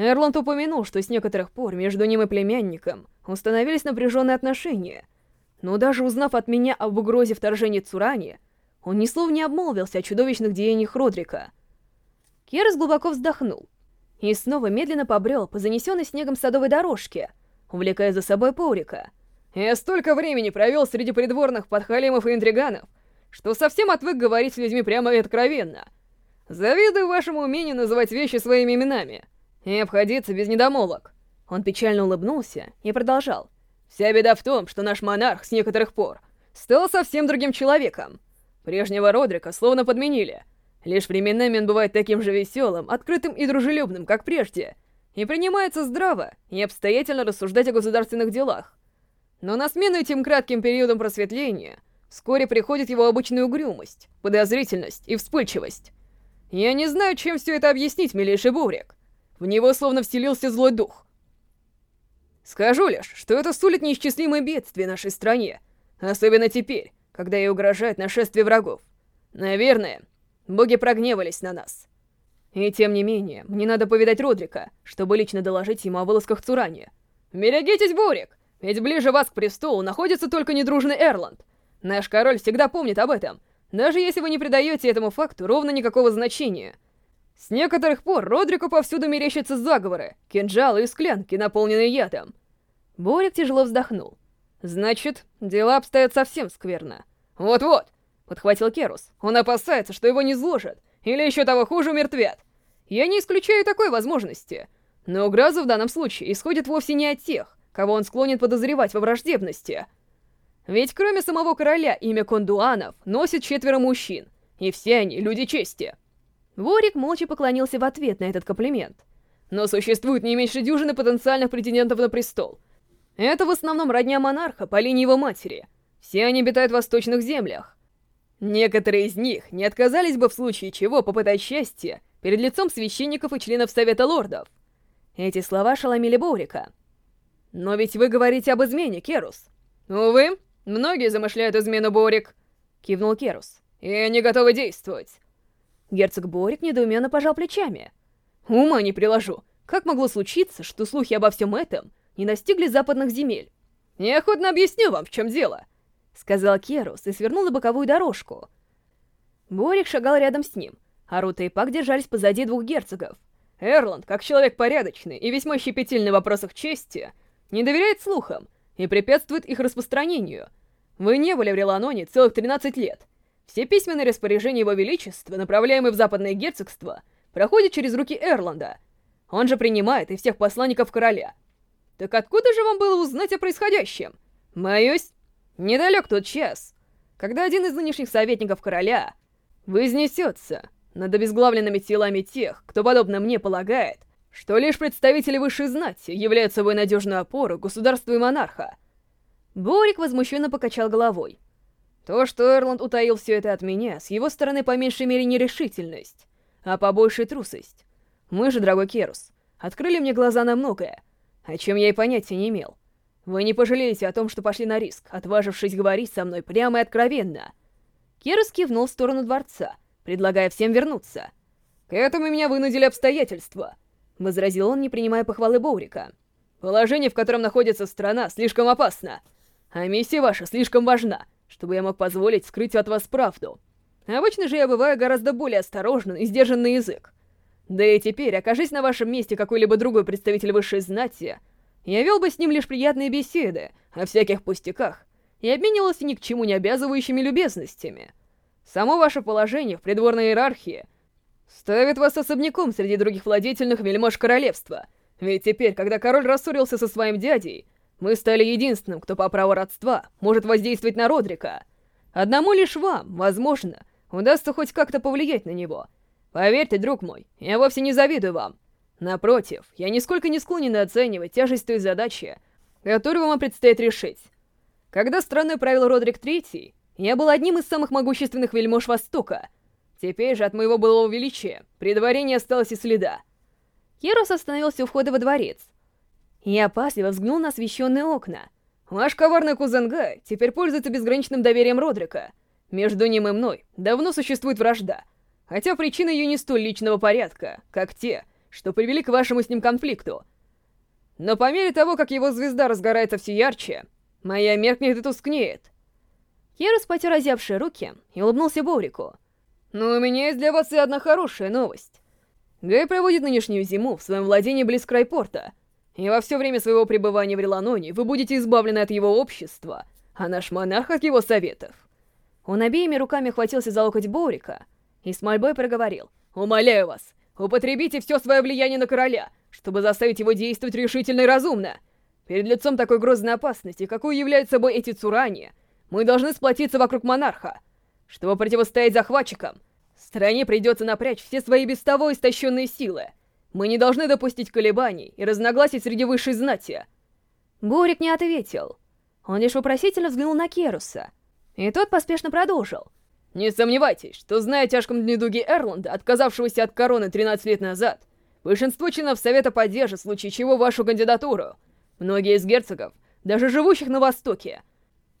Эрланд упомянул, что с некоторых пор между ним и племянником установились напряженные отношения. Но даже узнав от меня об угрозе вторжения Цурани, он ни слова не обмолвился о чудовищных деяниях Родрика. Керс глубоко вздохнул и снова медленно побрел по занесенной снегом садовой дорожке, увлекая за собой Паурика. «Я столько времени провел среди придворных подхалимов и интриганов, что совсем отвык говорить с людьми прямо и откровенно. Завидую вашему умению называть вещи своими именами и обходиться без недомолок». Он печально улыбнулся и продолжал. «Вся беда в том, что наш монарх с некоторых пор стал совсем другим человеком. Прежнего Родрика словно подменили. Лишь временами он бывает таким же веселым, открытым и дружелюбным, как прежде, и принимается здраво и обстоятельно рассуждать о государственных делах. Но на смену этим кратким периодам просветления вскоре приходит его обычная угрюмость, подозрительность и вспыльчивость. Я не знаю, чем все это объяснить, милейший Бурик. В него словно вселился злой дух. Скажу лишь, что это сулит неисчислимые бедствия нашей стране, особенно теперь, когда ей угрожает нашествие врагов. Наверное, боги прогневались на нас. И тем не менее, мне надо повидать Родрика, чтобы лично доложить ему о вылазках Цурани. Берегитесь, Бурик! Ведь ближе вас к престолу находится только недружный Эрланд. Наш король всегда помнит об этом, даже если вы не придаете этому факту ровно никакого значения. С некоторых пор Родрику повсюду мерещатся заговоры, кинжалы и склянки, наполненные ядом. Борик тяжело вздохнул. Значит, дела обстоят совсем скверно. Вот-вот, подхватил Керус. Он опасается, что его не зложат, или еще того хуже умертвят. Я не исключаю такой возможности. Но угроза в данном случае исходит вовсе не от тех, кого он склонен подозревать во враждебности. Ведь кроме самого короля имя Кондуанов носит четверо мужчин, и все они люди чести. Ворик молча поклонился в ответ на этот комплимент. Но существует не меньше дюжины потенциальных претендентов на престол. Это в основном родня монарха по линии его матери. Все они обитают в восточных землях. Некоторые из них не отказались бы в случае чего попытать счастье перед лицом священников и членов Совета Лордов. Эти слова шеломили Боурика. «Но ведь вы говорите об измене, Керус». «Увы, многие замышляют измену, Борик», — кивнул Керус. «И они готовы действовать». Герцог Борик недоуменно пожал плечами. «Ума не приложу. Как могло случиться, что слухи обо всем этом не достигли западных земель?» «Я охотно объясню вам, в чем дело», — сказал Керус и свернул на боковую дорожку. Борик шагал рядом с ним, а Рута и Пак держались позади двух герцогов. Эрланд, как человек порядочный и весьма щепетильный в вопросах чести, не доверяет слухам и препятствует их распространению. Вы не были в Реланоне целых 13 лет. Все письменные распоряжения Его Величества, направляемые в Западное Герцогство, проходят через руки Эрланда. Он же принимает и всех посланников короля. Так откуда же вам было узнать о происходящем? Боюсь, недалек тот час, когда один из нынешних советников короля вознесется над обезглавленными телами тех, кто, подобно мне, полагает, что лишь представители высшей знати являются собой надежную опору государства и монарха. Борик возмущенно покачал головой. То, что Эрланд утаил все это от меня, с его стороны по меньшей мере нерешительность, а по большей трусость. Мы же, дорогой Керус, открыли мне глаза на многое, о чем я и понятия не имел. Вы не пожалеете о том, что пошли на риск, отважившись говорить со мной прямо и откровенно. Керус кивнул в сторону дворца, предлагая всем вернуться. К этому меня вынудили обстоятельства — возразил он, не принимая похвалы Боурика. «Положение, в котором находится страна, слишком опасно, а миссия ваша слишком важна, чтобы я мог позволить скрыть от вас правду. Обычно же я бываю гораздо более осторожен и сдержан на язык. Да и теперь, окажись на вашем месте какой-либо другой представитель высшей знати, я вел бы с ним лишь приятные беседы о всяких пустяках и обменивался ни к чему не обязывающими любезностями. Само ваше положение в придворной иерархии — ставит вас особняком среди других владетельных вельмож королевства. Ведь теперь, когда король рассорился со своим дядей, мы стали единственным, кто по праву родства может воздействовать на Родрика. Одному лишь вам, возможно, удастся хоть как-то повлиять на него. Поверьте, друг мой, я вовсе не завидую вам. Напротив, я нисколько не склонен оценивать тяжесть той задачи, которую вам предстоит решить. Когда страной правил Родрик Третий, я был одним из самых могущественных вельмож Востока — Теперь же от моего былого величия при дворе не осталось и следа. Херос остановился у входа во дворец. Я опасливо взглянул на освещенные окна. Ваш коварный кузен Гай теперь пользуется безграничным доверием Родрика. Между ним и мной давно существует вражда, хотя причина ее не столь личного порядка, как те, что привели к вашему с ним конфликту. Но по мере того, как его звезда разгорается все ярче, моя меркнет и тускнеет. Керус потер озябшие руки и улыбнулся Борику. «Но у меня есть для вас и одна хорошая новость. Гай проводит нынешнюю зиму в своем владении близ Крайпорта, и во все время своего пребывания в Реланоне вы будете избавлены от его общества, а наш монарх от его советов». Он обеими руками хватился за локоть Борика и с мольбой проговорил. «Умоляю вас, употребите все свое влияние на короля, чтобы заставить его действовать решительно и разумно. Перед лицом такой грозной опасности, какой являются собой эти цурани, мы должны сплотиться вокруг монарха. Чтобы противостоять захватчикам, стране придется напрячь все свои без того истощенные силы. Мы не должны допустить колебаний и разногласий среди высшей знати. Борик не ответил. Он лишь вопросительно взглянул на Керуса. И тот поспешно продолжил. «Не сомневайтесь, что, зная о тяжком недуге Эрланда, отказавшегося от короны 13 лет назад, большинство членов Совета поддержит в случае чего вашу кандидатуру. Многие из герцогов, даже живущих на Востоке,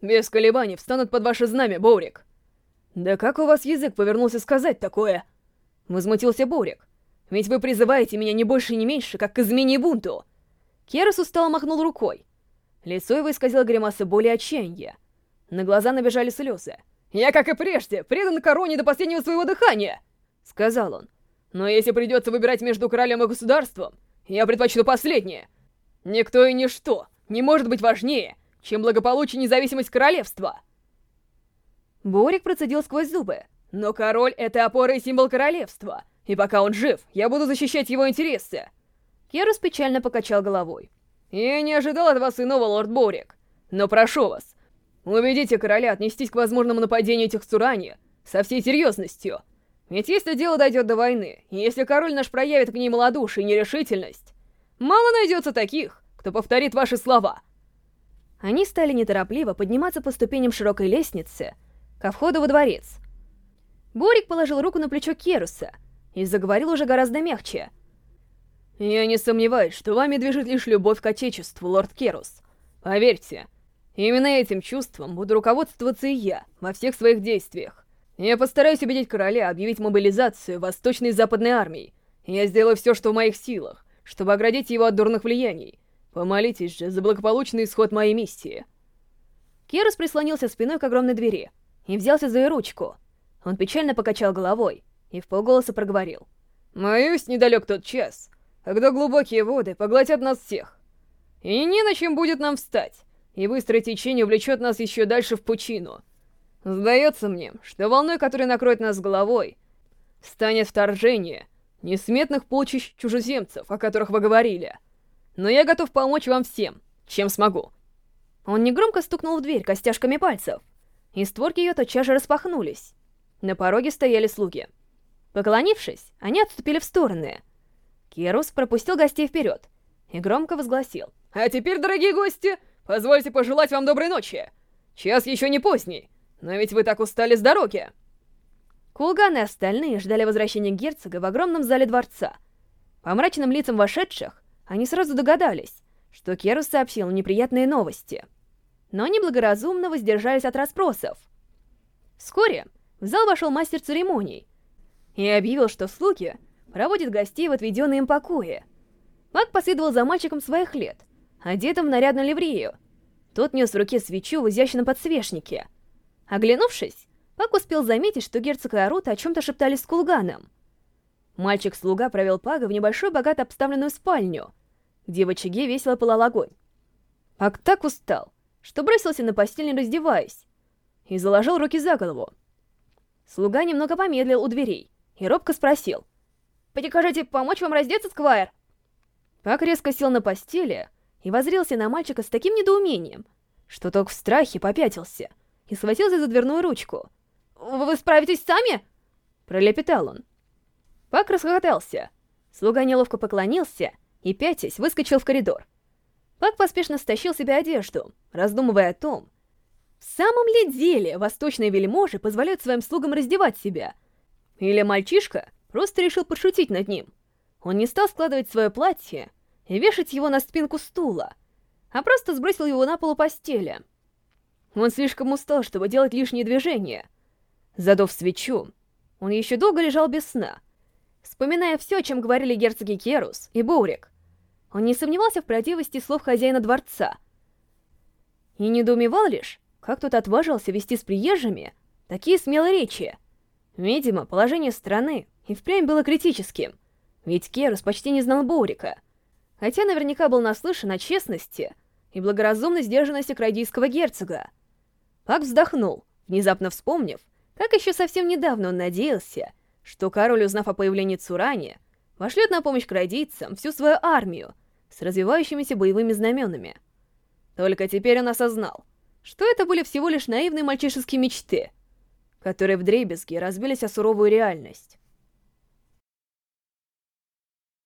без колебаний встанут под ваше знамя, Боурик. Да как у вас язык повернулся сказать такое? Возмутился Боурик. Ведь вы призываете меня не больше и не меньше, как к измене и бунту. Керас устало махнул рукой. Лицо его исказило гримаса боли и отчаяния. На глаза набежали слезы. «Я, как и прежде, предан короне до последнего своего дыхания!» — сказал он. «Но если придется выбирать между королем и государством, я предпочту последнее. Никто и ничто не может быть важнее, чем благополучие и независимость королевства. Борик процедил сквозь зубы. Но король — это опора и символ королевства, и пока он жив, я буду защищать его интересы. Керус печально покачал головой. Я не ожидал от вас иного, лорд Борик. Но прошу вас, убедите короля отнестись к возможному нападению этих Цурани со всей серьезностью. Ведь если дело дойдет до войны, и если король наш проявит к ней малодушие и нерешительность, мало найдется таких, кто повторит ваши слова — они стали неторопливо подниматься по ступеням широкой лестницы ко входу во дворец. Борик положил руку на плечо Керуса и заговорил уже гораздо мягче. «Я не сомневаюсь, что вами движет лишь любовь к Отечеству, лорд Керус. Поверьте, именно этим чувством буду руководствоваться и я во всех своих действиях. Я постараюсь убедить короля объявить мобилизацию Восточной и Западной армий. Я сделаю все, что в моих силах, чтобы оградить его от дурных влияний, Помолитесь же за благополучный исход моей миссии. Керус прислонился спиной к огромной двери и взялся за ее ручку. Он печально покачал головой и в полголоса проговорил. «Моюсь, недалек тот час, когда глубокие воды поглотят нас всех. И не на чем будет нам встать, и быстрое течение увлечет нас еще дальше в пучину. Сдается мне, что волной, которая накроет нас головой, станет вторжение несметных полчищ чужеземцев, о которых вы говорили» но я готов помочь вам всем, чем смогу». Он негромко стукнул в дверь костяшками пальцев, и створки ее тотчас же распахнулись. На пороге стояли слуги. Поклонившись, они отступили в стороны. Керус пропустил гостей вперед и громко возгласил. «А теперь, дорогие гости, позвольте пожелать вам доброй ночи. Час еще не поздний, но ведь вы так устали с дороги». Кулган и остальные ждали возвращения герцога в огромном зале дворца. По мрачным лицам вошедших они сразу догадались, что Керус сообщил неприятные новости. Но они благоразумно воздержались от расспросов. Вскоре в зал вошел мастер церемоний и объявил, что слуги проводят гостей в отведенные им покои. Маг последовал за мальчиком своих лет, одетым в нарядную ливрею. Тот нес в руке свечу в изящном подсвечнике. Оглянувшись, Пак успел заметить, что герцог и Арута о чем-то шептались с Кулганом. Мальчик-слуга провел Пага в небольшую богато обставленную спальню, где в очаге весело пылал огонь. Пак так устал, что бросился на постель, не раздеваясь, и заложил руки за голову. Слуга немного помедлил у дверей и робко спросил. «Прикажете помочь вам раздеться, Сквайр?» Пак резко сел на постели и возрился на мальчика с таким недоумением, что тот в страхе попятился и схватился за дверную ручку. «Вы справитесь сами?» — пролепетал он. Пак расхохотался. Слуга неловко поклонился и, пятясь, выскочил в коридор. Пак поспешно стащил себе одежду, раздумывая о том, в самом ли деле восточные вельможи позволяют своим слугам раздевать себя? Или мальчишка просто решил пошутить над ним? Он не стал складывать свое платье и вешать его на спинку стула, а просто сбросил его на полу постели. Он слишком устал, чтобы делать лишние движения. Задув свечу, он еще долго лежал без сна, вспоминая все, о чем говорили герцоги Керус и Боурик. Он не сомневался в правдивости слов хозяина дворца. И недоумевал лишь, как тот отважился вести с приезжими такие смелые речи. Видимо, положение страны и впрямь было критическим, ведь Керус почти не знал Боурика, хотя наверняка был наслышан о честности и благоразумной сдержанности крайдийского герцога. Пак вздохнул, внезапно вспомнив, как еще совсем недавно он надеялся, что король, узнав о появлении Цурани, пошлет на помощь крайдийцам всю свою армию с развивающимися боевыми знаменами. Только теперь он осознал, что это были всего лишь наивные мальчишеские мечты, которые вдребезги разбились о суровую реальность.